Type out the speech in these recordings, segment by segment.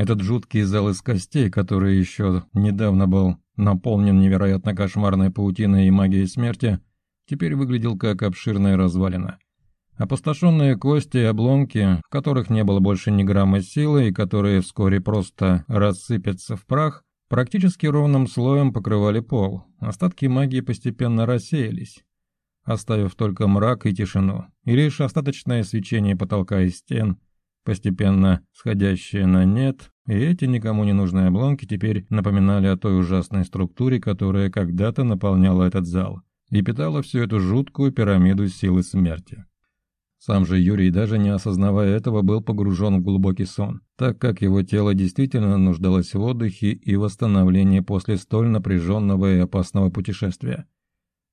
Этот жуткий зал из костей, который еще недавно был наполнен невероятно кошмарной паутиной и магией смерти, теперь выглядел как обширная развалина. Опустошенные кости и обломки, в которых не было больше ни грамма силы и которые вскоре просто рассыпятся в прах, практически ровным слоем покрывали пол. Остатки магии постепенно рассеялись, оставив только мрак и тишину, и лишь остаточное свечение потолка и стен – постепенно сходящее на нет, и эти никому не нужные обломки теперь напоминали о той ужасной структуре, которая когда-то наполняла этот зал и питала всю эту жуткую пирамиду силы смерти. Сам же Юрий, даже не осознавая этого, был погружен в глубокий сон, так как его тело действительно нуждалось в отдыхе и восстановлении после столь напряженного и опасного путешествия.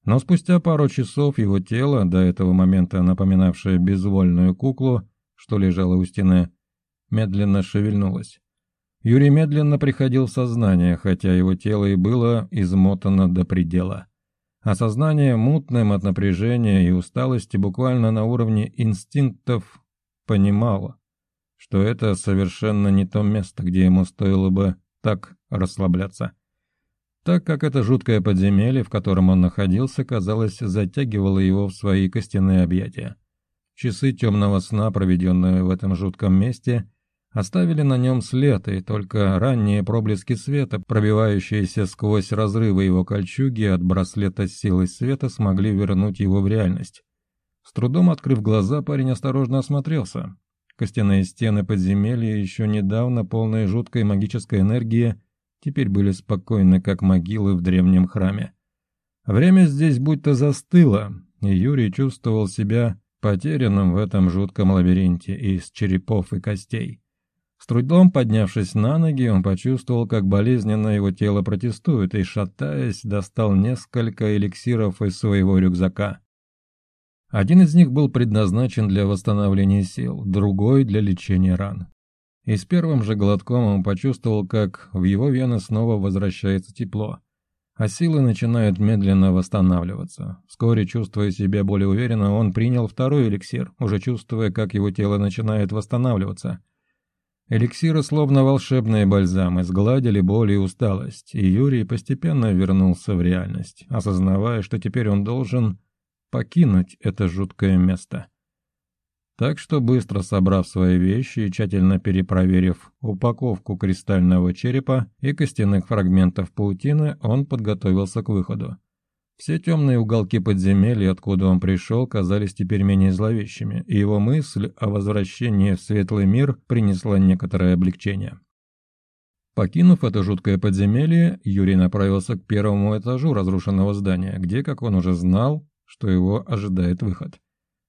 Но спустя пару часов его тело, до этого момента напоминавшее безвольную куклу, что лежало у стены, медленно шевельнулось. Юрий медленно приходил в сознание, хотя его тело и было измотано до предела. Осознание, сознание мутным от напряжения и усталости буквально на уровне инстинктов понимало, что это совершенно не то место, где ему стоило бы так расслабляться. Так как это жуткое подземелье, в котором он находился, казалось, затягивало его в свои костяные объятия. Часы темного сна, проведенные в этом жутком месте, оставили на нем след, и только ранние проблески света, пробивающиеся сквозь разрывы его кольчуги от браслета с силой света, смогли вернуть его в реальность. С трудом открыв глаза, парень осторожно осмотрелся. Костяные стены подземелья, еще недавно полные жуткой магической энергии, теперь были спокойны, как могилы в древнем храме. Время здесь будто застыло, и Юрий чувствовал себя потерянным в этом жутком лабиринте из черепов и костей. С трудом поднявшись на ноги, он почувствовал, как болезненно его тело протестует, и, шатаясь, достал несколько эликсиров из своего рюкзака. Один из них был предназначен для восстановления сил, другой – для лечения ран. И с первым же глотком он почувствовал, как в его вены снова возвращается тепло – а силы начинают медленно восстанавливаться. Вскоре, чувствуя себя более уверенно, он принял второй эликсир, уже чувствуя, как его тело начинает восстанавливаться. Эликсиры, словно волшебные бальзамы, сгладили боль и усталость, и Юрий постепенно вернулся в реальность, осознавая, что теперь он должен покинуть это жуткое место. Так что, быстро собрав свои вещи и тщательно перепроверив упаковку кристального черепа и костяных фрагментов паутины, он подготовился к выходу. Все темные уголки подземелья, откуда он пришел, казались теперь менее зловещими, и его мысль о возвращении в светлый мир принесла некоторое облегчение. Покинув это жуткое подземелье, Юрий направился к первому этажу разрушенного здания, где, как он уже знал, что его ожидает выход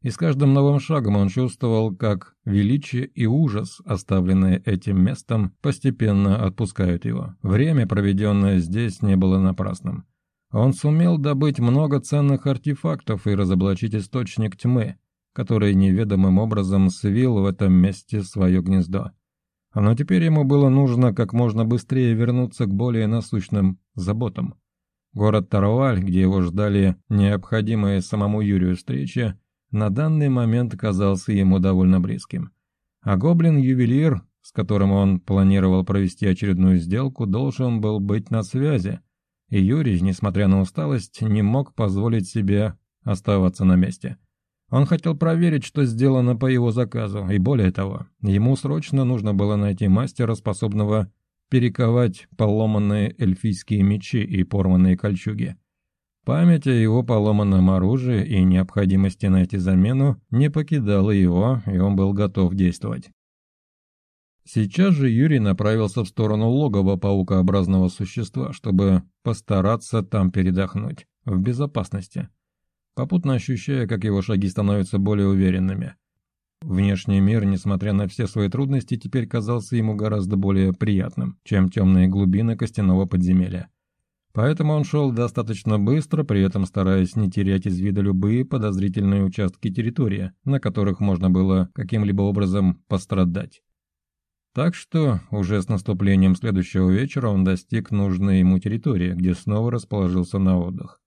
и с каждым новым шагом он чувствовал, как величие и ужас, оставленные этим местом, постепенно отпускают его. Время, проведенное здесь, не было напрасным. Он сумел добыть много ценных артефактов и разоблачить источник тьмы, который неведомым образом свил в этом месте свое гнездо. Но теперь ему было нужно как можно быстрее вернуться к более насущным заботам. Город Таруаль, где его ждали необходимые самому Юрию встречи, на данный момент казался ему довольно близким. А гоблин-ювелир, с которым он планировал провести очередную сделку, должен был быть на связи, и Юрий, несмотря на усталость, не мог позволить себе оставаться на месте. Он хотел проверить, что сделано по его заказу, и более того, ему срочно нужно было найти мастера, способного перековать поломанные эльфийские мечи и порванные кольчуги. Память о его поломанном оружии и необходимости найти замену не покидала его, и он был готов действовать. Сейчас же Юрий направился в сторону логова паукообразного существа, чтобы постараться там передохнуть, в безопасности, попутно ощущая, как его шаги становятся более уверенными. Внешний мир, несмотря на все свои трудности, теперь казался ему гораздо более приятным, чем темные глубины костяного подземелья. Поэтому он шел достаточно быстро, при этом стараясь не терять из вида любые подозрительные участки территории, на которых можно было каким-либо образом пострадать. Так что уже с наступлением следующего вечера он достиг нужной ему территории, где снова расположился на отдых.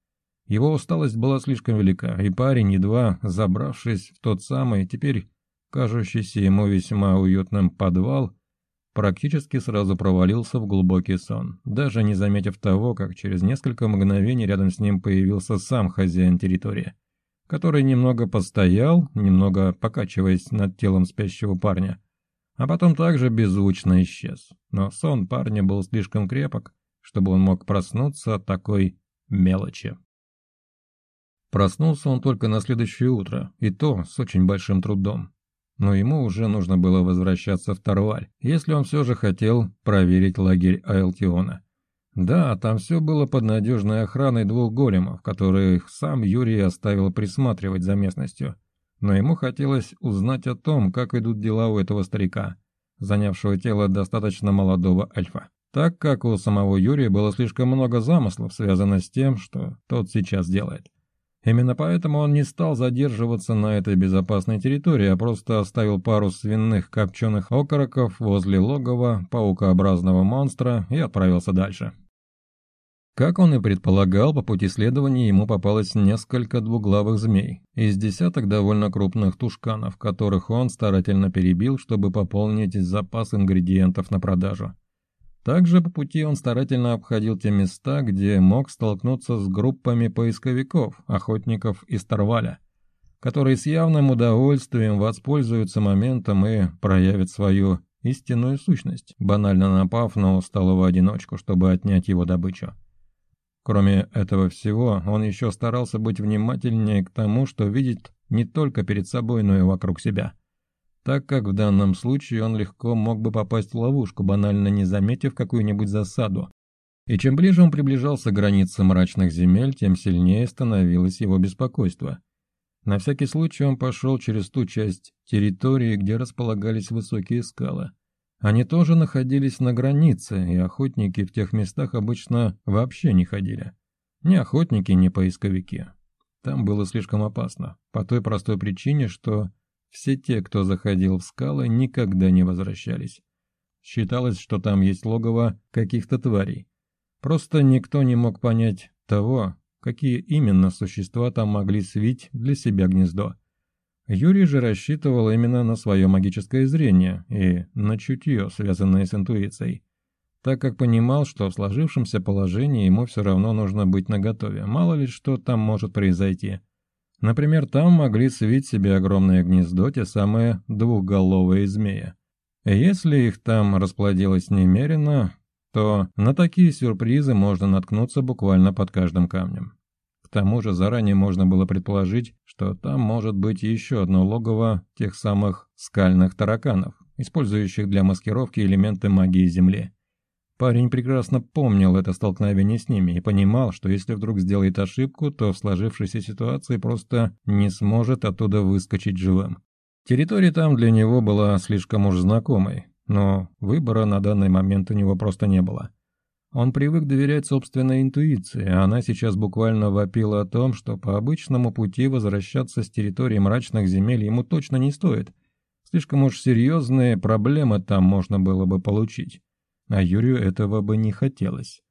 Его усталость была слишком велика, и парень, едва забравшись в тот самый, теперь кажущийся ему весьма уютным подвал, практически сразу провалился в глубокий сон, даже не заметив того, как через несколько мгновений рядом с ним появился сам хозяин территории, который немного постоял, немного покачиваясь над телом спящего парня, а потом также беззвучно исчез. Но сон парня был слишком крепок, чтобы он мог проснуться от такой мелочи. Проснулся он только на следующее утро, и то с очень большим трудом но ему уже нужно было возвращаться в Тарваль, если он все же хотел проверить лагерь Айлтиона. Да, там все было под надежной охраной двух големов, которых сам Юрий оставил присматривать за местностью. Но ему хотелось узнать о том, как идут дела у этого старика, занявшего тело достаточно молодого альфа. Так как у самого Юрия было слишком много замыслов, связанных с тем, что тот сейчас делает. Именно поэтому он не стал задерживаться на этой безопасной территории, а просто оставил пару свиных копченых окороков возле логова паукообразного монстра и отправился дальше. Как он и предполагал, по пути следования ему попалось несколько двуглавых змей из десяток довольно крупных тушканов, которых он старательно перебил, чтобы пополнить запас ингредиентов на продажу. Также по пути он старательно обходил те места, где мог столкнуться с группами поисковиков, охотников и Тарваля, которые с явным удовольствием воспользуются моментом и проявят свою истинную сущность, банально напав на усталого одиночку, чтобы отнять его добычу. Кроме этого всего, он еще старался быть внимательнее к тому, что видит не только перед собой, но и вокруг себя – так как в данном случае он легко мог бы попасть в ловушку, банально не заметив какую-нибудь засаду. И чем ближе он приближался к границе мрачных земель, тем сильнее становилось его беспокойство. На всякий случай он пошел через ту часть территории, где располагались высокие скалы. Они тоже находились на границе, и охотники в тех местах обычно вообще не ходили. Ни охотники, ни поисковики. Там было слишком опасно, по той простой причине, что все те, кто заходил в скалы, никогда не возвращались. Считалось, что там есть логово каких-то тварей. Просто никто не мог понять того, какие именно существа там могли свить для себя гнездо. Юрий же рассчитывал именно на свое магическое зрение и на чутье, связанное с интуицией, так как понимал, что в сложившемся положении ему все равно нужно быть наготове, мало ли что там может произойти – Например, там могли свить себе огромное гнездо те самые двухголовые змеи. Если их там расплодилось немерено, то на такие сюрпризы можно наткнуться буквально под каждым камнем. К тому же заранее можно было предположить, что там может быть еще одно логово тех самых скальных тараканов, использующих для маскировки элементы магии Земли. Парень прекрасно помнил это столкновение с ними и понимал, что если вдруг сделает ошибку, то в сложившейся ситуации просто не сможет оттуда выскочить живым. Территория там для него была слишком уж знакомой, но выбора на данный момент у него просто не было. Он привык доверять собственной интуиции, а она сейчас буквально вопила о том, что по обычному пути возвращаться с территории мрачных земель ему точно не стоит. Слишком уж серьезные проблемы там можно было бы получить а Юрию этого бы не хотелось.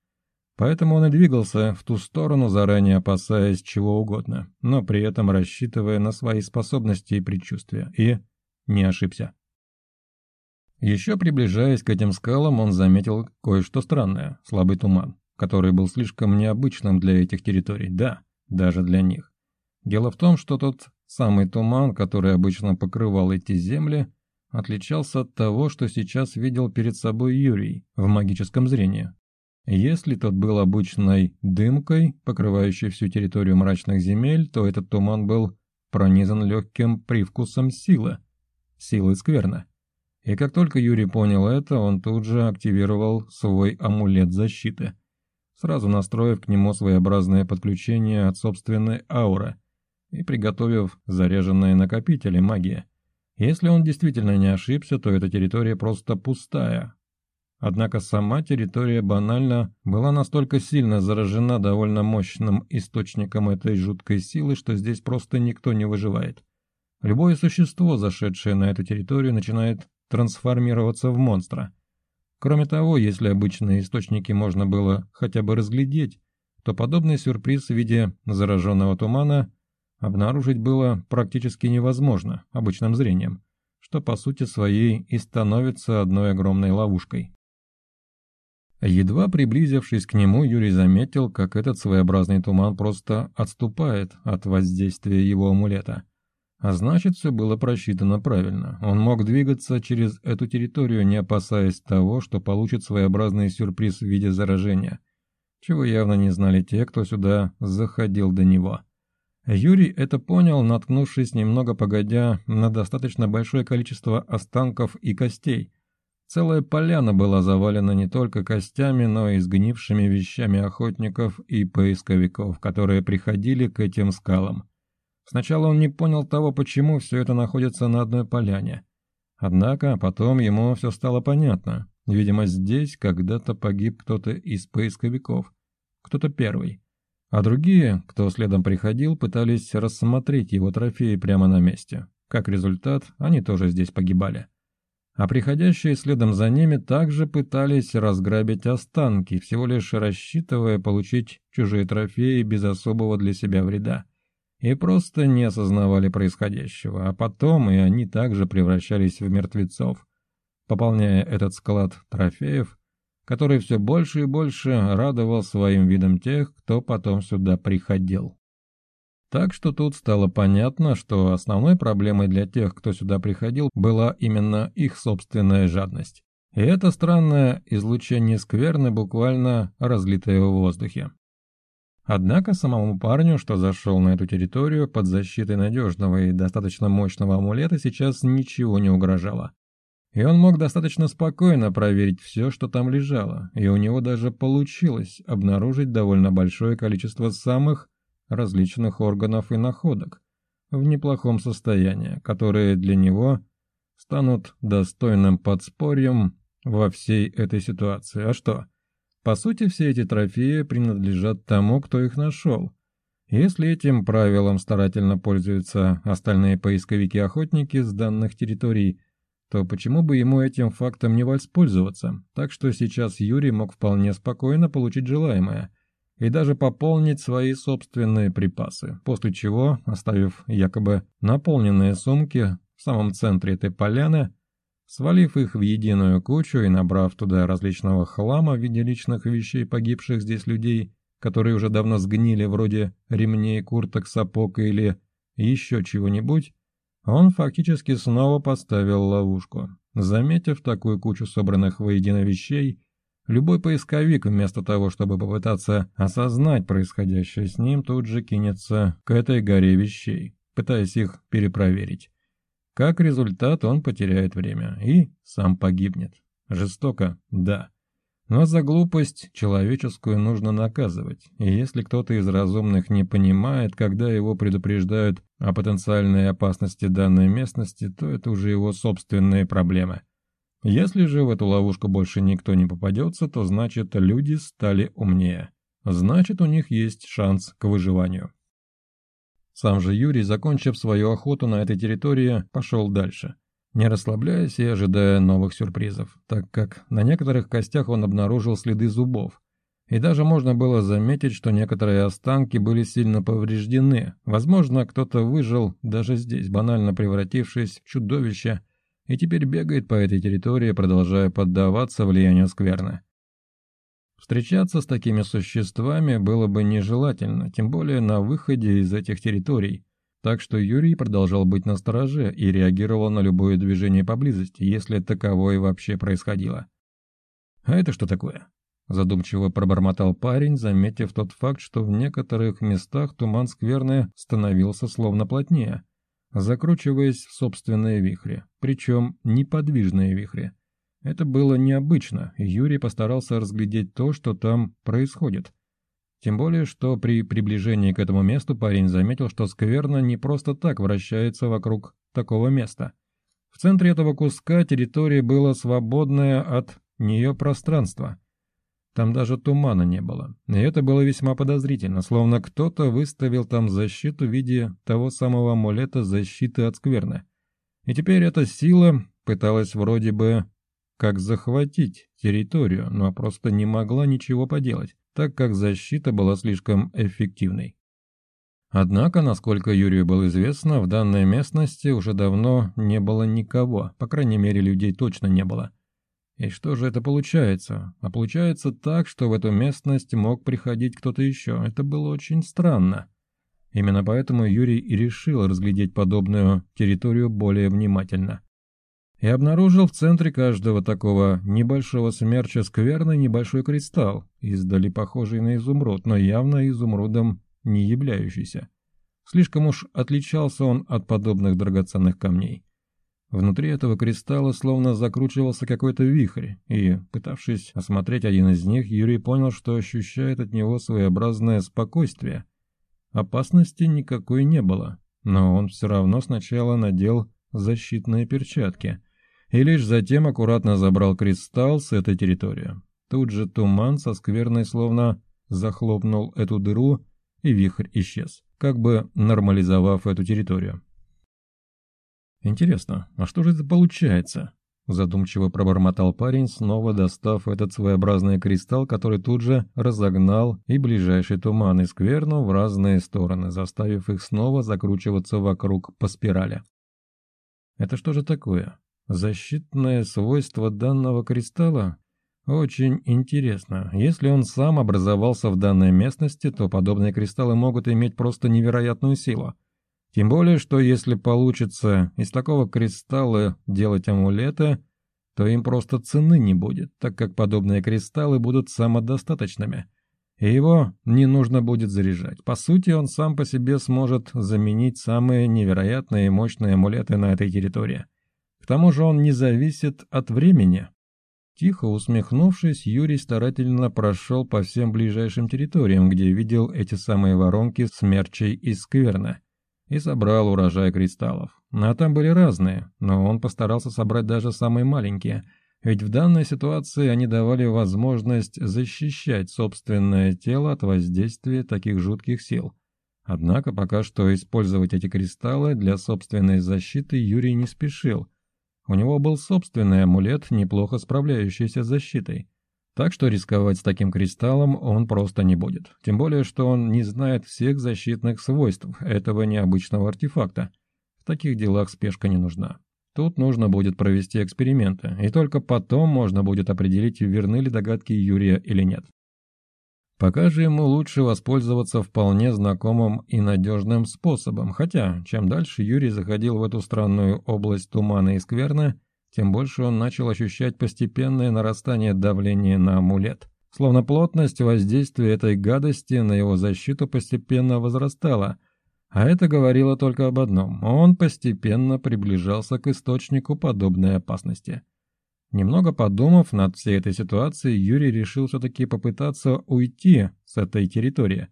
Поэтому он и двигался в ту сторону, заранее опасаясь чего угодно, но при этом рассчитывая на свои способности и предчувствия, и не ошибся. Еще приближаясь к этим скалам, он заметил кое-что странное – слабый туман, который был слишком необычным для этих территорий, да, даже для них. Дело в том, что тот самый туман, который обычно покрывал эти земли – отличался от того, что сейчас видел перед собой Юрий в магическом зрении. Если тот был обычной дымкой, покрывающей всю территорию мрачных земель, то этот туман был пронизан легким привкусом силы, силы скверна. И как только Юрий понял это, он тут же активировал свой амулет защиты, сразу настроив к нему своеобразное подключение от собственной ауры и приготовив заряженные накопители магии. Если он действительно не ошибся, то эта территория просто пустая. Однако сама территория банально была настолько сильно заражена довольно мощным источником этой жуткой силы, что здесь просто никто не выживает. Любое существо, зашедшее на эту территорию, начинает трансформироваться в монстра. Кроме того, если обычные источники можно было хотя бы разглядеть, то подобный сюрприз в виде зараженного тумана обнаружить было практически невозможно обычным зрением, что по сути своей и становится одной огромной ловушкой. Едва приблизившись к нему, Юрий заметил, как этот своеобразный туман просто отступает от воздействия его амулета. А значит, все было просчитано правильно. Он мог двигаться через эту территорию, не опасаясь того, что получит своеобразный сюрприз в виде заражения, чего явно не знали те, кто сюда заходил до него. Юрий это понял, наткнувшись немного погодя на достаточно большое количество останков и костей. Целая поляна была завалена не только костями, но и сгнившими вещами охотников и поисковиков, которые приходили к этим скалам. Сначала он не понял того, почему все это находится на одной поляне. Однако потом ему все стало понятно. Видимо, здесь когда-то погиб кто-то из поисковиков. Кто-то первый. А другие, кто следом приходил, пытались рассмотреть его трофеи прямо на месте. Как результат, они тоже здесь погибали. А приходящие следом за ними также пытались разграбить останки, всего лишь рассчитывая получить чужие трофеи без особого для себя вреда. И просто не осознавали происходящего, а потом и они также превращались в мертвецов, пополняя этот склад трофеев – который все больше и больше радовал своим видом тех, кто потом сюда приходил. Так что тут стало понятно, что основной проблемой для тех, кто сюда приходил, была именно их собственная жадность. И это странное излучение скверны, буквально разлитое в воздухе. Однако самому парню, что зашел на эту территорию под защитой надежного и достаточно мощного амулета, сейчас ничего не угрожало и он мог достаточно спокойно проверить все, что там лежало, и у него даже получилось обнаружить довольно большое количество самых различных органов и находок в неплохом состоянии, которые для него станут достойным подспорьем во всей этой ситуации. А что? По сути, все эти трофеи принадлежат тому, кто их нашел. Если этим правилом старательно пользуются остальные поисковики-охотники с данных территорий – то почему бы ему этим фактом не воспользоваться? Так что сейчас Юрий мог вполне спокойно получить желаемое и даже пополнить свои собственные припасы, после чего, оставив якобы наполненные сумки в самом центре этой поляны, свалив их в единую кучу и набрав туда различного хлама в виде личных вещей погибших здесь людей, которые уже давно сгнили вроде ремней, курток, сапог или еще чего-нибудь, он фактически снова поставил ловушку. Заметив такую кучу собранных воедино вещей, любой поисковик вместо того, чтобы попытаться осознать происходящее с ним, тут же кинется к этой горе вещей, пытаясь их перепроверить. Как результат, он потеряет время и сам погибнет. Жестоко, да. Но за глупость человеческую нужно наказывать, и если кто-то из разумных не понимает, когда его предупреждают о потенциальной опасности данной местности, то это уже его собственные проблемы. Если же в эту ловушку больше никто не попадется, то значит люди стали умнее. Значит, у них есть шанс к выживанию. Сам же Юрий, закончив свою охоту на этой территории, пошел дальше – не расслабляясь и ожидая новых сюрпризов, так как на некоторых костях он обнаружил следы зубов, и даже можно было заметить, что некоторые останки были сильно повреждены. Возможно, кто-то выжил даже здесь, банально превратившись в чудовище, и теперь бегает по этой территории, продолжая поддаваться влиянию скверны. Встречаться с такими существами было бы нежелательно, тем более на выходе из этих территорий, так что Юрий продолжал быть на стороже и реагировал на любое движение поблизости, если таковое вообще происходило. «А это что такое?» Задумчиво пробормотал парень, заметив тот факт, что в некоторых местах туман скверны становился словно плотнее, закручиваясь в собственные вихри, причем неподвижные вихри. Это было необычно, и Юрий постарался разглядеть то, что там происходит – тем более, что при приближении к этому месту парень заметил, что скверна не просто так вращается вокруг такого места. В центре этого куска территория была свободная от нее пространство. Там даже тумана не было, и это было весьма подозрительно, словно кто-то выставил там защиту в виде того самого амулета защиты от скверны. И теперь эта сила пыталась вроде бы как захватить территорию, но просто не могла ничего поделать так как защита была слишком эффективной. Однако, насколько Юрию было известно, в данной местности уже давно не было никого, по крайней мере, людей точно не было. И что же это получается? А получается так, что в эту местность мог приходить кто-то еще. Это было очень странно. Именно поэтому Юрий и решил разглядеть подобную территорию более внимательно и обнаружил в центре каждого такого небольшого смерча скверно небольшой кристалл, издали похожий на изумруд, но явно изумрудом не являющийся. Слишком уж отличался он от подобных драгоценных камней. Внутри этого кристалла словно закручивался какой-то вихрь, и, пытавшись осмотреть один из них, Юрий понял, что ощущает от него своеобразное спокойствие. Опасности никакой не было, но он все равно сначала надел защитные перчатки – и лишь затем аккуратно забрал кристалл с этой территории. Тут же туман со скверной словно захлопнул эту дыру, и вихрь исчез, как бы нормализовав эту территорию. «Интересно, а что же это получается?» Задумчиво пробормотал парень, снова достав этот своеобразный кристалл, который тут же разогнал и ближайший туман и скверну в разные стороны, заставив их снова закручиваться вокруг по спирали. «Это что же такое? Защитное свойство данного кристалла очень интересно. Если он сам образовался в данной местности, то подобные кристаллы могут иметь просто невероятную силу. Тем более, что если получится из такого кристалла делать амулеты, то им просто цены не будет, так как подобные кристаллы будут самодостаточными. И его не нужно будет заряжать. По сути, он сам по себе сможет заменить самые невероятные и мощные амулеты на этой территории тому же он не зависит от времени. Тихо усмехнувшись, Юрий старательно прошел по всем ближайшим территориям, где видел эти самые воронки смерчей и скверна, и собрал урожай кристаллов. Ну, а там были разные, но он постарался собрать даже самые маленькие, ведь в данной ситуации они давали возможность защищать собственное тело от воздействия таких жутких сил. Однако пока что использовать эти кристаллы для собственной защиты Юрий не спешил – у него был собственный амулет, неплохо справляющийся с защитой. Так что рисковать с таким кристаллом он просто не будет. Тем более, что он не знает всех защитных свойств этого необычного артефакта. В таких делах спешка не нужна. Тут нужно будет провести эксперименты, и только потом можно будет определить, верны ли догадки Юрия или нет. Пока же ему лучше воспользоваться вполне знакомым и надежным способом, хотя чем дальше Юрий заходил в эту странную область тумана и скверны, тем больше он начал ощущать постепенное нарастание давления на амулет. Словно плотность воздействия этой гадости на его защиту постепенно возрастала, а это говорило только об одном – он постепенно приближался к источнику подобной опасности – Немного подумав над всей этой ситуацией, Юрий решил все-таки попытаться уйти с этой территории,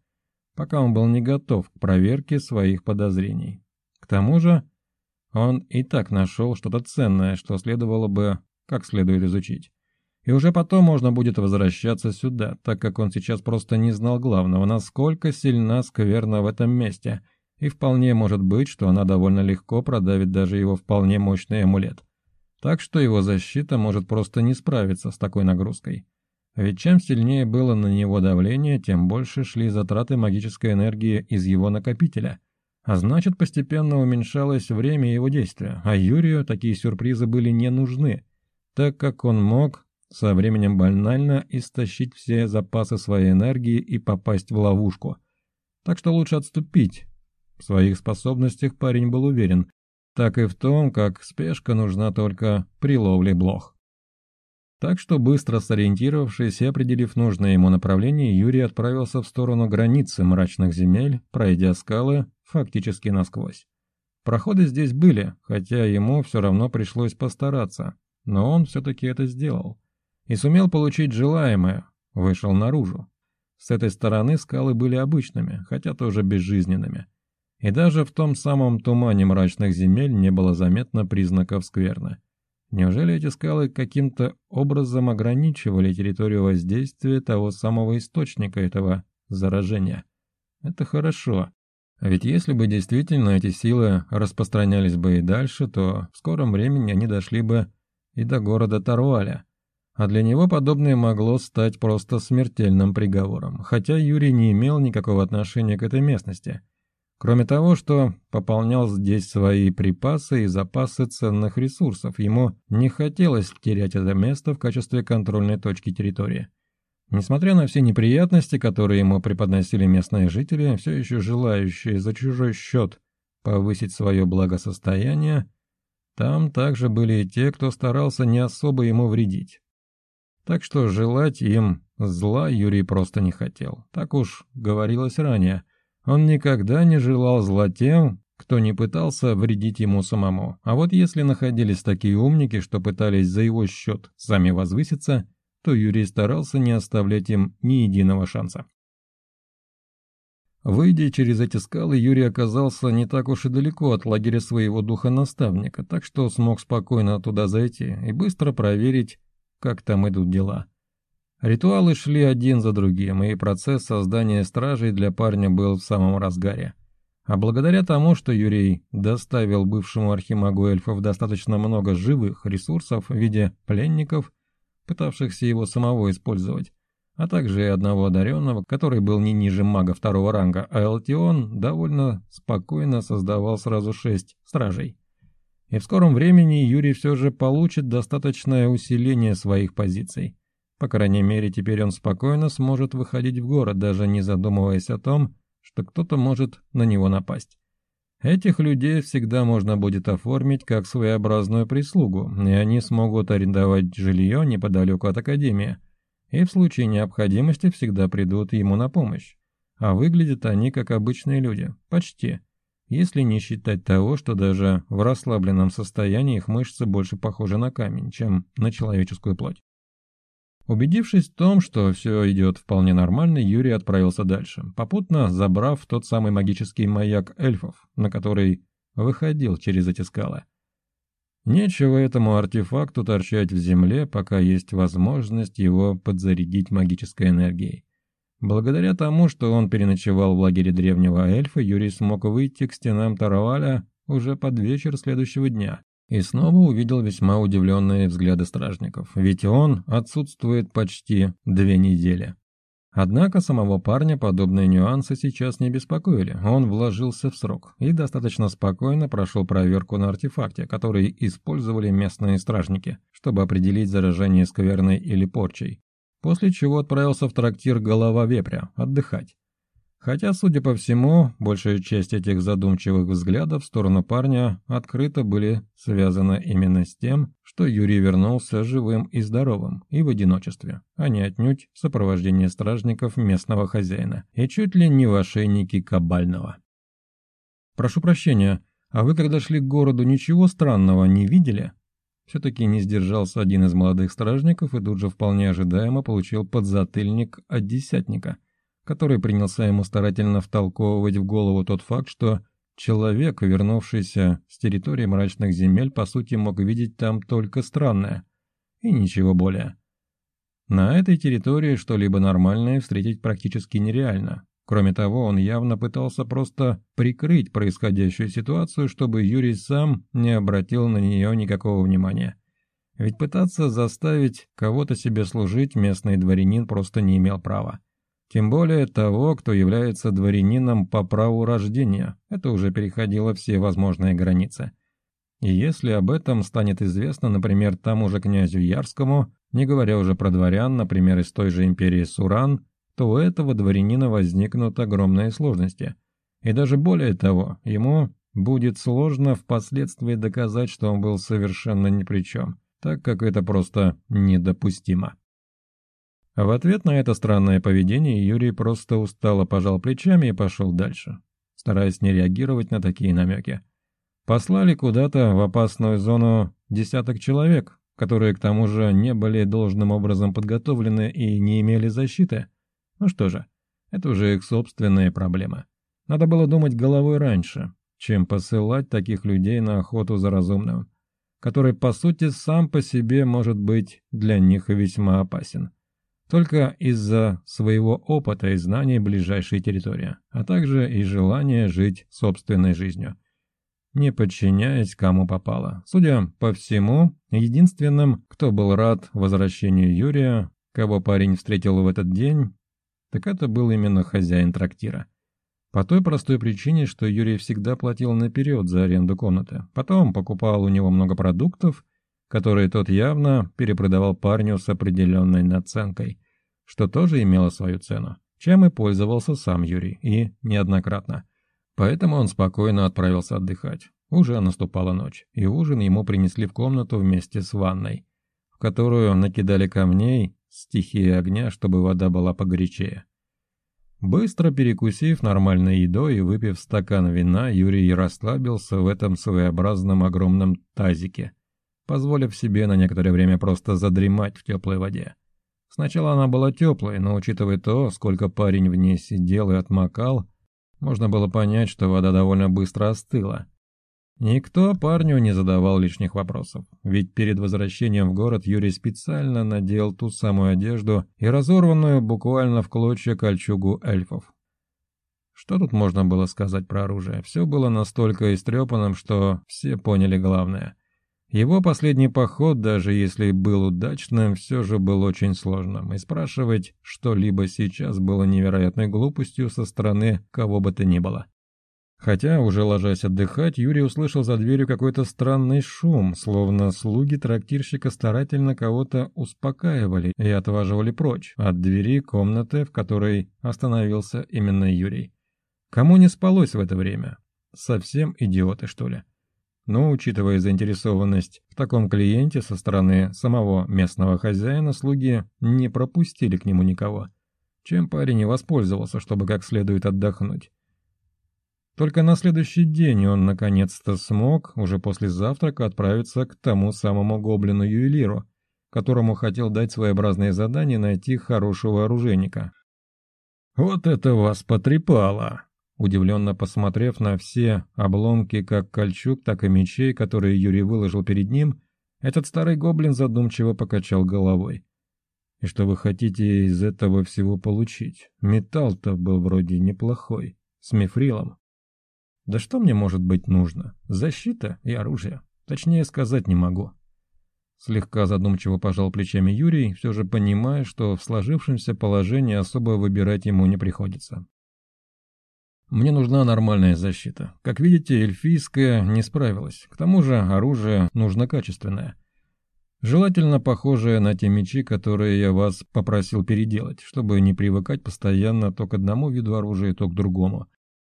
пока он был не готов к проверке своих подозрений. К тому же он и так нашел что-то ценное, что следовало бы как следует изучить. И уже потом можно будет возвращаться сюда, так как он сейчас просто не знал главного, насколько сильна скверна в этом месте, и вполне может быть, что она довольно легко продавит даже его вполне мощный амулет. Так что его защита может просто не справиться с такой нагрузкой. Ведь чем сильнее было на него давление, тем больше шли затраты магической энергии из его накопителя. А значит, постепенно уменьшалось время его действия, а Юрию такие сюрпризы были не нужны, так как он мог со временем банально истощить все запасы своей энергии и попасть в ловушку. Так что лучше отступить. В своих способностях парень был уверен, так и в том, как спешка нужна только при ловле блох. Так что, быстро сориентировавшись и определив нужное ему направление, Юрий отправился в сторону границы мрачных земель, пройдя скалы фактически насквозь. Проходы здесь были, хотя ему все равно пришлось постараться, но он все-таки это сделал. И сумел получить желаемое, вышел наружу. С этой стороны скалы были обычными, хотя тоже безжизненными – и даже в том самом тумане мрачных земель не было заметно признаков скверны. Неужели эти скалы каким-то образом ограничивали территорию воздействия того самого источника этого заражения? Это хорошо. Ведь если бы действительно эти силы распространялись бы и дальше, то в скором времени они дошли бы и до города Таруаля. А для него подобное могло стать просто смертельным приговором, хотя Юрий не имел никакого отношения к этой местности – Кроме того, что пополнял здесь свои припасы и запасы ценных ресурсов, ему не хотелось терять это место в качестве контрольной точки территории. Несмотря на все неприятности, которые ему преподносили местные жители, все еще желающие за чужой счет повысить свое благосостояние, там также были и те, кто старался не особо ему вредить. Так что желать им зла Юрий просто не хотел. Так уж говорилось ранее – он никогда не желал зла тем, кто не пытался вредить ему самому. А вот если находились такие умники, что пытались за его счет сами возвыситься, то Юрий старался не оставлять им ни единого шанса. Выйдя через эти скалы, Юрий оказался не так уж и далеко от лагеря своего духа-наставника, так что смог спокойно туда зайти и быстро проверить, как там идут дела. Ритуалы шли один за другим, и процесс создания стражей для парня был в самом разгаре. А благодаря тому, что Юрий доставил бывшему архимагу эльфов достаточно много живых ресурсов в виде пленников, пытавшихся его самого использовать, а также и одного одаренного, который был не ниже мага второго ранга, а Элтион довольно спокойно создавал сразу шесть стражей. И в скором времени Юрий все же получит достаточное усиление своих позиций. По крайней мере, теперь он спокойно сможет выходить в город, даже не задумываясь о том, что кто-то может на него напасть. Этих людей всегда можно будет оформить как своеобразную прислугу, и они смогут арендовать жилье неподалеку от академии, и в случае необходимости всегда придут ему на помощь. А выглядят они как обычные люди, почти, если не считать того, что даже в расслабленном состоянии их мышцы больше похожи на камень, чем на человеческую плоть. Убедившись в том, что все идет вполне нормально, Юрий отправился дальше, попутно забрав тот самый магический маяк эльфов, на который выходил через эти скалы. Нечего этому артефакту торчать в земле, пока есть возможность его подзарядить магической энергией. Благодаря тому, что он переночевал в лагере древнего эльфа, Юрий смог выйти к стенам Тараваля уже под вечер следующего дня и снова увидел весьма удивленные взгляды стражников, ведь он отсутствует почти две недели. Однако самого парня подобные нюансы сейчас не беспокоили, он вложился в срок и достаточно спокойно прошел проверку на артефакте, который использовали местные стражники, чтобы определить заражение скверной или порчей, после чего отправился в трактир «Голова вепря» отдыхать. Хотя, судя по всему, большая часть этих задумчивых взглядов в сторону парня открыто были связаны именно с тем, что Юрий вернулся живым и здоровым, и в одиночестве, а не отнюдь в сопровождении стражников местного хозяина, и чуть ли не в ошейнике кабального. «Прошу прощения, а вы, когда шли к городу, ничего странного не видели?» Все-таки не сдержался один из молодых стражников и тут же вполне ожидаемо получил подзатыльник от десятника – который принялся ему старательно втолковывать в голову тот факт, что человек, вернувшийся с территории мрачных земель, по сути мог видеть там только странное и ничего более. На этой территории что-либо нормальное встретить практически нереально. Кроме того, он явно пытался просто прикрыть происходящую ситуацию, чтобы Юрий сам не обратил на нее никакого внимания. Ведь пытаться заставить кого-то себе служить местный дворянин просто не имел права. Тем более того, кто является дворянином по праву рождения. Это уже переходило все возможные границы. И если об этом станет известно, например, тому же князю Ярскому, не говоря уже про дворян, например, из той же империи Суран, то у этого дворянина возникнут огромные сложности. И даже более того, ему будет сложно впоследствии доказать, что он был совершенно ни при чем, так как это просто недопустимо. А в ответ на это странное поведение Юрий просто устало пожал плечами и пошел дальше, стараясь не реагировать на такие намеки. Послали куда-то в опасную зону десяток человек, которые к тому же не были должным образом подготовлены и не имели защиты. Ну что же, это уже их собственные проблемы. Надо было думать головой раньше, чем посылать таких людей на охоту за разумным, который, по сути, сам по себе может быть для них весьма опасен. Только из-за своего опыта и знаний ближайшей территории, а также и желания жить собственной жизнью, не подчиняясь кому попало. Судя по всему, единственным, кто был рад возвращению Юрия, кого парень встретил в этот день, так это был именно хозяин трактира. По той простой причине, что Юрий всегда платил наперед за аренду комнаты. Потом покупал у него много продуктов которые тот явно перепродавал парню с определенной наценкой, что тоже имело свою цену, чем и пользовался сам Юрий, и неоднократно. Поэтому он спокойно отправился отдыхать. Уже наступала ночь, и ужин ему принесли в комнату вместе с ванной, в которую накидали камней стихии огня, чтобы вода была погорячее. Быстро перекусив нормальной едой и выпив стакан вина, Юрий расслабился в этом своеобразном огромном тазике – позволив себе на некоторое время просто задремать в теплой воде. Сначала она была теплой, но учитывая то, сколько парень в ней сидел и отмокал, можно было понять, что вода довольно быстро остыла. Никто парню не задавал лишних вопросов, ведь перед возвращением в город Юрий специально надел ту самую одежду и разорванную буквально в клочья кольчугу эльфов. Что тут можно было сказать про оружие? Все было настолько истрепанным, что все поняли главное – его последний поход, даже если был удачным, все же был очень сложным, и спрашивать что-либо сейчас было невероятной глупостью со стороны кого бы то ни было. Хотя, уже ложась отдыхать, Юрий услышал за дверью какой-то странный шум, словно слуги трактирщика старательно кого-то успокаивали и отваживали прочь от двери комнаты, в которой остановился именно Юрий. Кому не спалось в это время? Совсем идиоты, что ли? но, учитывая заинтересованность в таком клиенте со стороны самого местного хозяина, слуги не пропустили к нему никого, чем парень и воспользовался, чтобы как следует отдохнуть. Только на следующий день он наконец-то смог, уже после завтрака, отправиться к тому самому гоблину-ювелиру, которому хотел дать своеобразное задание найти хорошего оружейника. «Вот это вас потрепало!» удивленно посмотрев на все обломки как кольчуг, так и мечей, которые Юрий выложил перед ним, этот старый гоблин задумчиво покачал головой. «И что вы хотите из этого всего получить? Металл-то был вроде неплохой, с мифрилом». «Да что мне может быть нужно? Защита и оружие. Точнее сказать не могу». Слегка задумчиво пожал плечами Юрий, все же понимая, что в сложившемся положении особо выбирать ему не приходится. Мне нужна нормальная защита. Как видите, эльфийская не справилась. К тому же оружие нужно качественное. Желательно похожее на те мечи, которые я вас попросил переделать, чтобы не привыкать постоянно то к одному виду оружия, то к другому.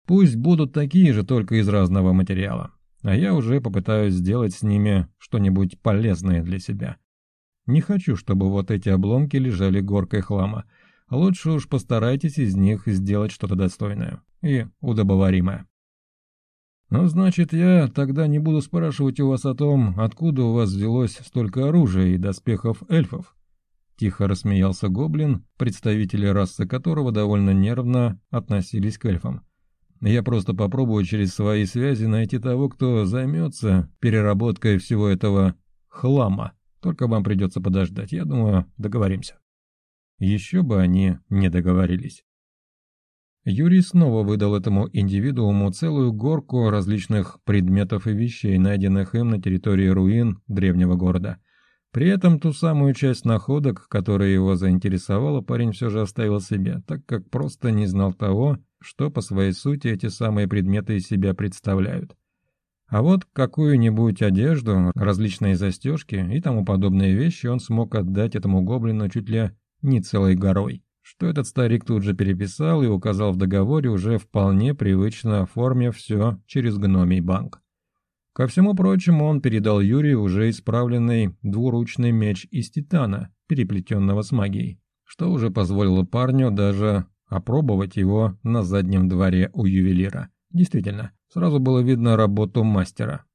Пусть будут такие же, только из разного материала. А я уже попытаюсь сделать с ними что-нибудь полезное для себя. Не хочу, чтобы вот эти обломки лежали горкой хлама. Лучше уж постарайтесь из них сделать что-то достойное и удобоваримое. «Ну, значит, я тогда не буду спрашивать у вас о том, откуда у вас взялось столько оружия и доспехов эльфов», — тихо рассмеялся гоблин, представители расы которого довольно нервно относились к эльфам. «Я просто попробую через свои связи найти того, кто займется переработкой всего этого хлама. Только вам придется подождать, я думаю, договоримся». Еще бы они не договорились. Юрий снова выдал этому индивидууму целую горку различных предметов и вещей, найденных им на территории руин древнего города. При этом ту самую часть находок, которая его заинтересовала, парень все же оставил себе, так как просто не знал того, что по своей сути эти самые предметы из себя представляют. А вот какую-нибудь одежду, различные застежки и тому подобные вещи он смог отдать этому гоблину чуть ли не целой горой что этот старик тут же переписал и указал в договоре, уже вполне привычно оформив все через гномий банк. Ко всему прочему, он передал Юрию уже исправленный двуручный меч из титана, переплетенного с магией, что уже позволило парню даже опробовать его на заднем дворе у ювелира. Действительно, сразу было видно работу мастера.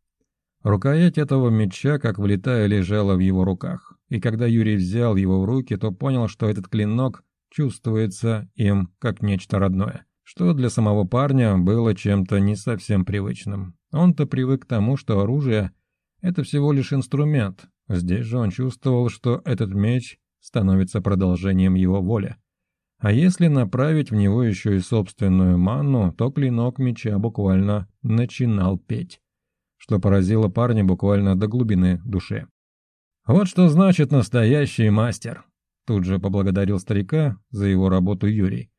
Рукоять этого меча, как влетая, лежала в его руках. И когда Юрий взял его в руки, то понял, что этот клинок чувствуется им как нечто родное, что для самого парня было чем-то не совсем привычным. Он-то привык к тому, что оружие – это всего лишь инструмент. Здесь же он чувствовал, что этот меч становится продолжением его воли. А если направить в него еще и собственную манну, то клинок меча буквально начинал петь, что поразило парня буквально до глубины души. Вот что значит настоящий мастер. Тут же поблагодарил старика за его работу Юрий,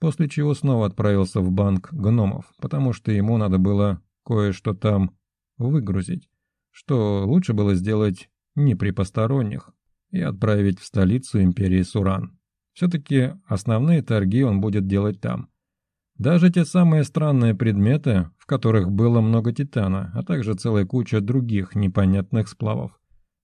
после чего снова отправился в банк гномов, потому что ему надо было кое-что там выгрузить, что лучше было сделать не при посторонних и отправить в столицу империи Суран. Все-таки основные торги он будет делать там. Даже те самые странные предметы, в которых было много титана, а также целая куча других непонятных сплавов,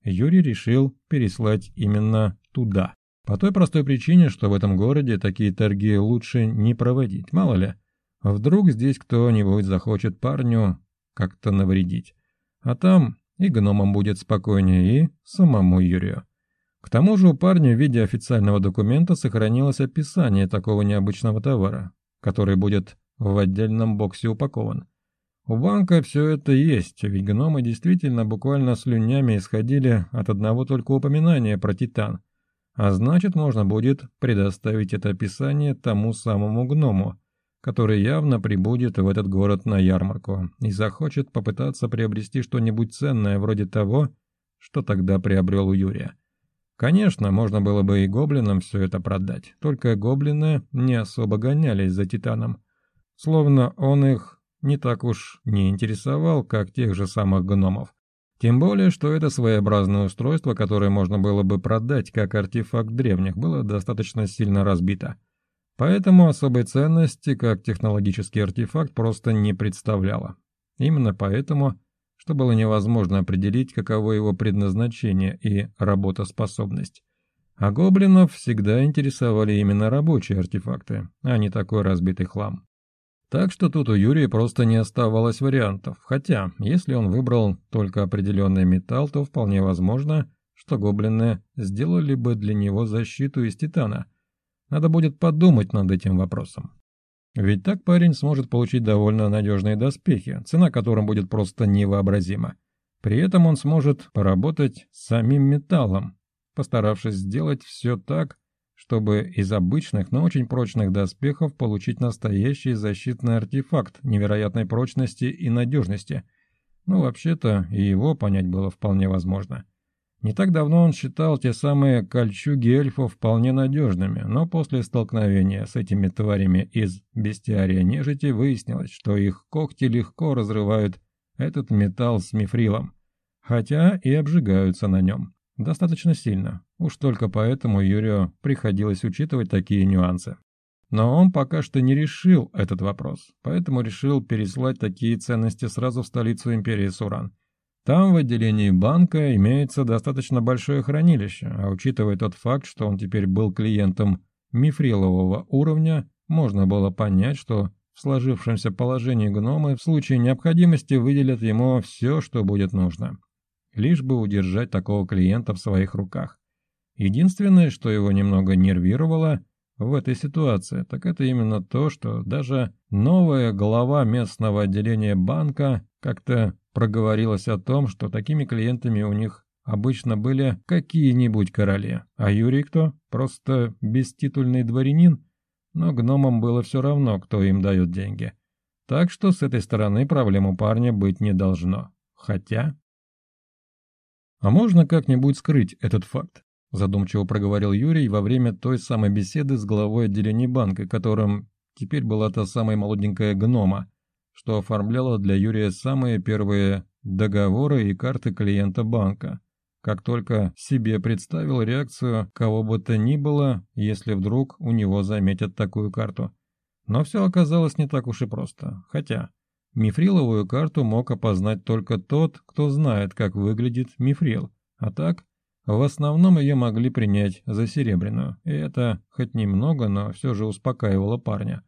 Юрий решил переслать именно туда. По той простой причине, что в этом городе такие торги лучше не проводить, мало ли. Вдруг здесь кто-нибудь захочет парню как-то навредить. А там и гномам будет спокойнее, и самому Юрию. К тому же у парня в виде официального документа сохранилось описание такого необычного товара, который будет в отдельном боксе упакован. У банка все это есть, ведь гномы действительно буквально слюнями исходили от одного только упоминания про титан – а значит, можно будет предоставить это описание тому самому гному, который явно прибудет в этот город на ярмарку и захочет попытаться приобрести что-нибудь ценное вроде того, что тогда приобрел у Юрия. Конечно, можно было бы и гоблинам все это продать, только гоблины не особо гонялись за Титаном. Словно он их не так уж не интересовал, как тех же самых гномов. Тем более, что это своеобразное устройство, которое можно было бы продать как артефакт древних, было достаточно сильно разбито. Поэтому особой ценности как технологический артефакт просто не представляло. Именно поэтому, что было невозможно определить, каково его предназначение и работоспособность. А гоблинов всегда интересовали именно рабочие артефакты, а не такой разбитый хлам. Так что тут у Юрия просто не оставалось вариантов, хотя, если он выбрал только определенный металл, то вполне возможно, что гоблины сделали бы для него защиту из титана. Надо будет подумать над этим вопросом. Ведь так парень сможет получить довольно надежные доспехи, цена которым будет просто невообразима. При этом он сможет поработать с самим металлом, постаравшись сделать все так, чтобы из обычных, но очень прочных доспехов получить настоящий защитный артефакт невероятной прочности и надежности. ну вообще-то и его понять было вполне возможно. Не так давно он считал те самые кольчуги эльфов вполне надежными, но после столкновения с этими тварями из бестиария нежити выяснилось, что их когти легко разрывают этот металл с мифрилом, хотя и обжигаются на нем достаточно сильно, Уж только поэтому Юрию приходилось учитывать такие нюансы. Но он пока что не решил этот вопрос, поэтому решил переслать такие ценности сразу в столицу империи Суран. Там в отделении банка имеется достаточно большое хранилище, а учитывая тот факт, что он теперь был клиентом мифрилового уровня, можно было понять, что в сложившемся положении гномы в случае необходимости выделят ему все, что будет нужно. Лишь бы удержать такого клиента в своих руках. Единственное, что его немного нервировало в этой ситуации, так это именно то, что даже новая глава местного отделения банка как-то проговорилась о том, что такими клиентами у них обычно были какие-нибудь короли. А Юрий кто? Просто беститульный дворянин? Но гномам было все равно, кто им дает деньги. Так что с этой стороны проблем у парня быть не должно. Хотя... А можно как-нибудь скрыть этот факт? задумчиво проговорил Юрий во время той самой беседы с главой отделения банка, которым теперь была та самая молоденькая гнома, что оформляла для Юрия самые первые договоры и карты клиента банка. Как только себе представил реакцию кого бы то ни было, если вдруг у него заметят такую карту. Но все оказалось не так уж и просто. Хотя, мифриловую карту мог опознать только тот, кто знает, как выглядит мифрил. А так, в основном ее могли принять за серебряную, и это хоть немного, но все же успокаивало парня.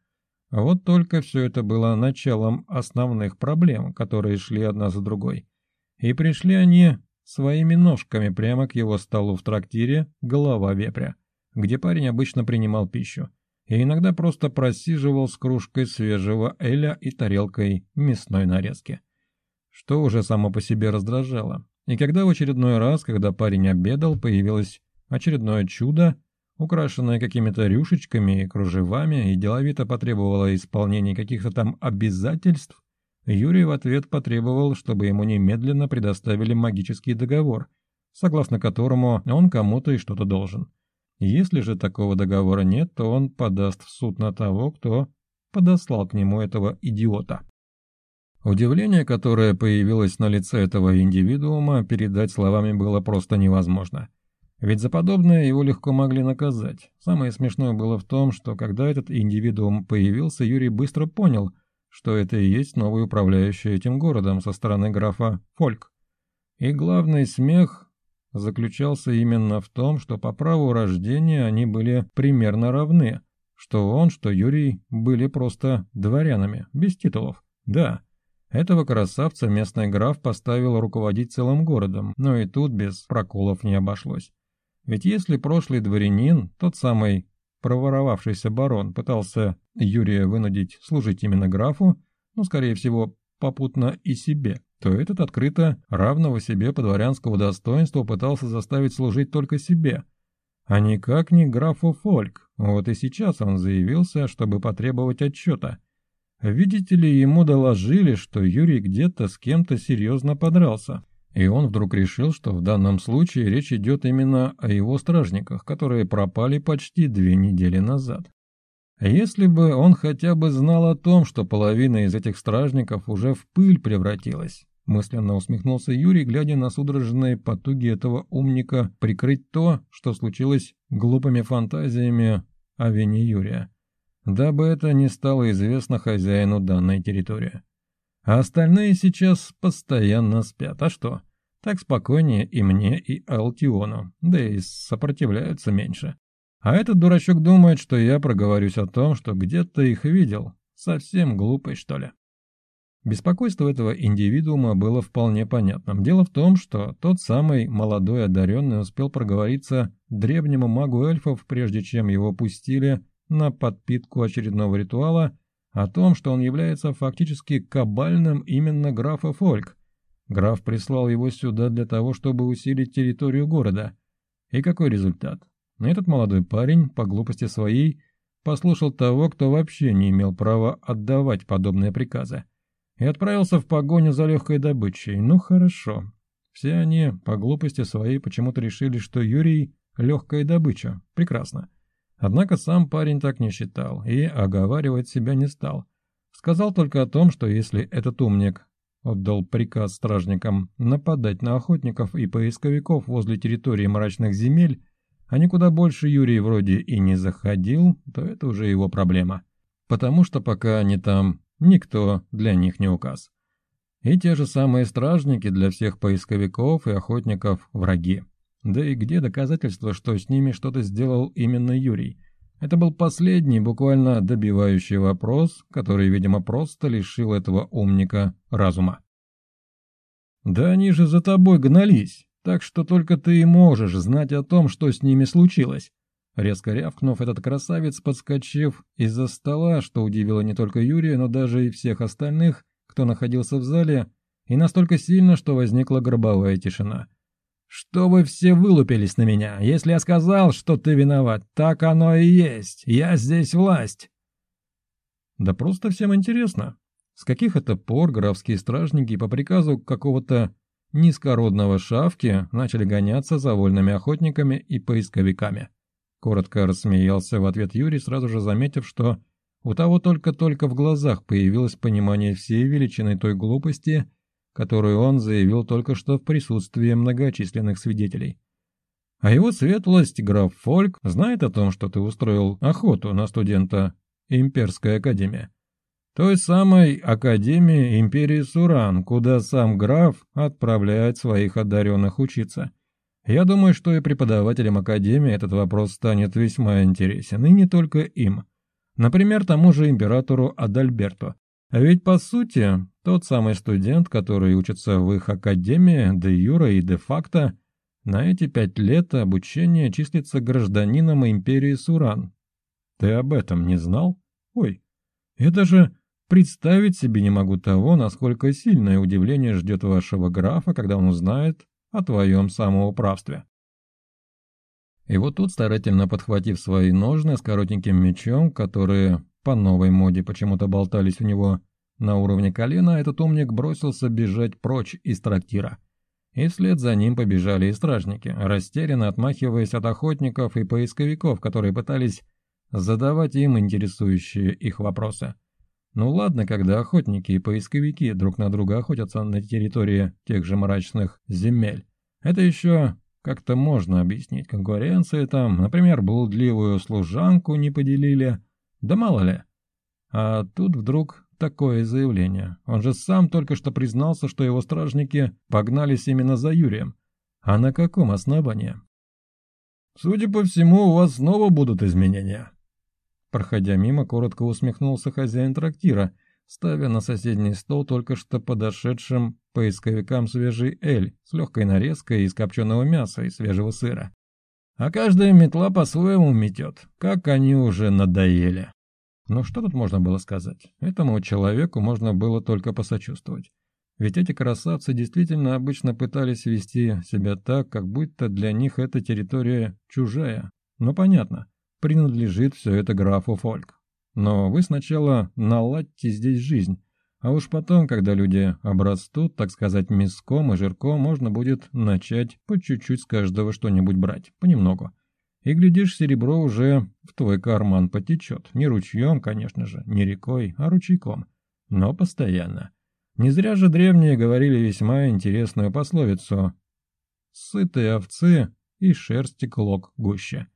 Вот только все это было началом основных проблем, которые шли одна за другой. И пришли они своими ножками прямо к его столу в трактире «Голова вепря», где парень обычно принимал пищу, и иногда просто просиживал с кружкой свежего эля и тарелкой мясной нарезки. Что уже само по себе раздражало, и когда в очередной раз, когда парень обедал, появилось очередное чудо, украшенное какими-то рюшечками и кружевами, и деловито потребовало исполнения каких-то там обязательств, Юрий в ответ потребовал, чтобы ему немедленно предоставили магический договор, согласно которому он кому-то и что-то должен. Если же такого договора нет, то он подаст в суд на того, кто подослал к нему этого идиота. Удивление, которое появилось на лице этого индивидуума, передать словами было просто невозможно. Ведь за подобное его легко могли наказать. Самое смешное было в том, что когда этот индивидуум появился, Юрий быстро понял, что это и есть новый управляющий этим городом со стороны графа Фольк. И главный смех заключался именно в том, что по праву рождения они были примерно равны, что он, что Юрий были просто дворянами, без титулов. Да, этого красавца местный граф поставил руководить целым городом, но и тут без проколов не обошлось. Ведь если прошлый дворянин, тот самый проворовавшийся барон, пытался Юрия вынудить служить именно графу, ну, скорее всего, попутно и себе, то этот открыто равного себе по дворянскому достоинству пытался заставить служить только себе, а никак не графу Фольк. Вот и сейчас он заявился, чтобы потребовать отчета – Видите ли, ему доложили, что Юрий где-то с кем-то серьезно подрался. И он вдруг решил, что в данном случае речь идет именно о его стражниках, которые пропали почти две недели назад. Если бы он хотя бы знал о том, что половина из этих стражников уже в пыль превратилась. Мысленно усмехнулся Юрий, глядя на судорожные потуги этого умника прикрыть то, что случилось глупыми фантазиями о вине Юрия дабы это не стало известно хозяину данной территории. А остальные сейчас постоянно спят, а что? Так спокойнее и мне, и Алтиону, да и сопротивляются меньше. А этот дурачок думает, что я проговорюсь о том, что где-то их видел. Совсем глупый, что ли. Беспокойство этого индивидуума было вполне понятным. Дело в том, что тот самый молодой одаренный успел проговориться древнему магу эльфов, прежде чем его пустили на подпитку очередного ритуала о том, что он является фактически кабальным именно графа Фольк. Граф прислал его сюда для того, чтобы усилить территорию города. И какой результат? Этот молодой парень, по глупости своей, послушал того, кто вообще не имел права отдавать подобные приказы, и отправился в погоню за легкой добычей. Ну хорошо. Все они, по глупости своей, почему-то решили, что Юрий – легкая добыча. Прекрасно. Однако сам парень так не считал и оговаривать себя не стал. Сказал только о том, что если этот умник отдал приказ стражникам нападать на охотников и поисковиков возле территории мрачных земель, а никуда больше Юрий вроде и не заходил, то это уже его проблема. Потому что пока они там, никто для них не указ. И те же самые стражники для всех поисковиков и охотников – враги. Да и где доказательства, что с ними что-то сделал именно Юрий? Это был последний, буквально добивающий вопрос, который, видимо, просто лишил этого умника разума. «Да они же за тобой гнались, так что только ты и можешь знать о том, что с ними случилось». Резко рявкнув, этот красавец, подскочив из-за стола, что удивило не только Юрия, но даже и всех остальных, кто находился в зале, и настолько сильно, что возникла гробовая тишина – что вы все вылупились на меня. Если я сказал, что ты виноват, так оно и есть. Я здесь власть. Да просто всем интересно, с каких это пор графские стражники по приказу какого-то низкородного шавки начали гоняться за вольными охотниками и поисковиками. Коротко рассмеялся в ответ Юрий, сразу же заметив, что у того только-только в глазах появилось понимание всей величины той глупости, которую он заявил только что в присутствии многочисленных свидетелей. А его светлость, граф Фольк, знает о том, что ты устроил охоту на студента Имперской Академии. Той самой Академии Империи Суран, куда сам граф отправляет своих одаренных учиться. Я думаю, что и преподавателям Академии этот вопрос станет весьма интересен, и не только им. Например, тому же императору Адальберту, а ведь, по сути, тот самый студент, который учится в их академии де юре и де факто, на эти пять лет обучения числится гражданином империи Суран. Ты об этом не знал? Ой, это же... Представить себе не могу того, насколько сильное удивление ждет вашего графа, когда он узнает о твоем самоуправстве. И вот тут, старательно подхватив свои ножны с коротеньким мечом, которые по новой моде почему-то болтались у него на уровне колена, этот умник бросился бежать прочь из трактира. И вслед за ним побежали и стражники, растерянно отмахиваясь от охотников и поисковиков, которые пытались задавать им интересующие их вопросы. Ну ладно, когда охотники и поисковики друг на друга охотятся на территории тех же мрачных земель. Это еще как-то можно объяснить. Конкуренции там, например, блудливую служанку не поделили – да мало ли. А тут вдруг такое заявление. Он же сам только что признался, что его стражники погнались именно за Юрием. А на каком основании? «Судя по всему, у вас снова будут изменения». Проходя мимо, коротко усмехнулся хозяин трактира, ставя на соседний стол только что подошедшим поисковикам свежий эль с легкой нарезкой из копченого мяса и свежего сыра. А каждая метла по-своему метет, как они уже надоели. Но что тут можно было сказать? Этому человеку можно было только посочувствовать. Ведь эти красавцы действительно обычно пытались вести себя так, как будто для них эта территория чужая. Но понятно, принадлежит все это графу Фольк. Но вы сначала наладьте здесь жизнь, а уж потом, когда люди обрастут, так сказать, мяском и жирком, можно будет начать по чуть-чуть с каждого что-нибудь брать, понемногу. И, глядишь, серебро уже в твой карман потечет. Не ручьем, конечно же, не рекой, а ручейком. Но постоянно. Не зря же древние говорили весьма интересную пословицу «Сытые овцы и шерсти клок гуще».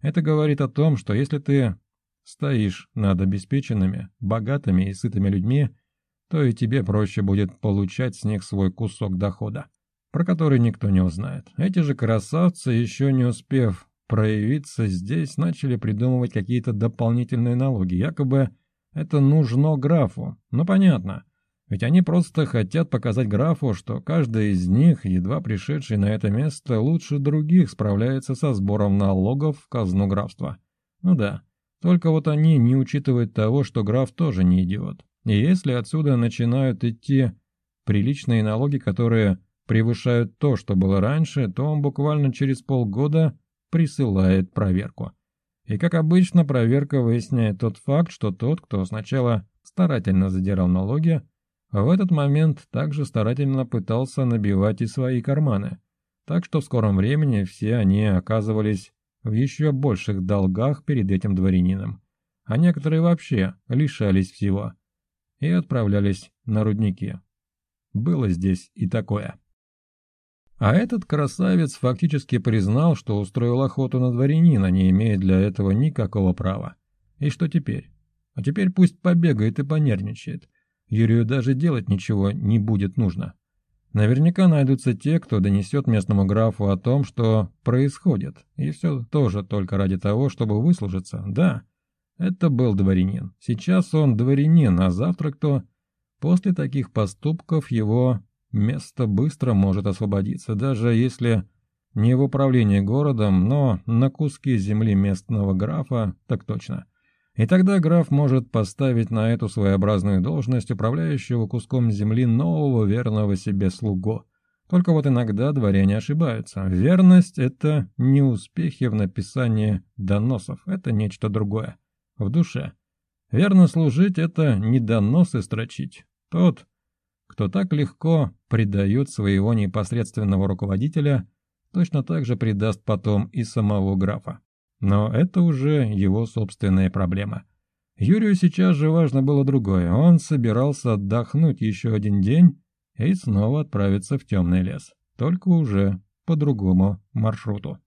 Это говорит о том, что если ты стоишь над обеспеченными, богатыми и сытыми людьми, то и тебе проще будет получать с них свой кусок дохода, про который никто не узнает. Эти же красавцы, еще не успев проявиться здесь, начали придумывать какие-то дополнительные налоги. Якобы это нужно графу. Ну понятно. Ведь они просто хотят показать графу, что каждый из них, едва пришедший на это место, лучше других справляется со сбором налогов в казну графства. Ну да, только вот они не учитывают того, что граф тоже не идиот. И если отсюда начинают идти приличные налоги, которые превышают то, что было раньше, то он буквально через полгода присылает проверку. И, как обычно, проверка выясняет тот факт, что тот, кто сначала старательно задирал налоги, в этот момент также старательно пытался набивать и свои карманы. Так что в скором времени все они оказывались в еще больших долгах перед этим дворянином. А некоторые вообще лишались всего и отправлялись на рудники. Было здесь и такое. А этот красавец фактически признал, что устроил охоту на дворянина, не имея для этого никакого права. И что теперь? А теперь пусть побегает и понервничает. Юрию даже делать ничего не будет нужно. Наверняка найдутся те, кто донесет местному графу о том, что происходит. И все тоже только ради того, чтобы выслужиться. Да, это был дворянин. Сейчас он дворянин, а завтра кто? После таких поступков его Место быстро может освободиться, даже если не в управлении городом, но на куски земли местного графа, так точно. И тогда граф может поставить на эту своеобразную должность управляющего куском земли нового верного себе слугу. Только вот иногда дворяне ошибаются. Верность – это не успехи в написании доносов, это нечто другое. В душе. Верно служить – это не доносы строчить. Тот – кто так легко предает своего непосредственного руководителя, точно так же предаст потом и самого графа. Но это уже его собственная проблема. Юрию сейчас же важно было другое. Он собирался отдохнуть еще один день и снова отправиться в темный лес, только уже по другому маршруту.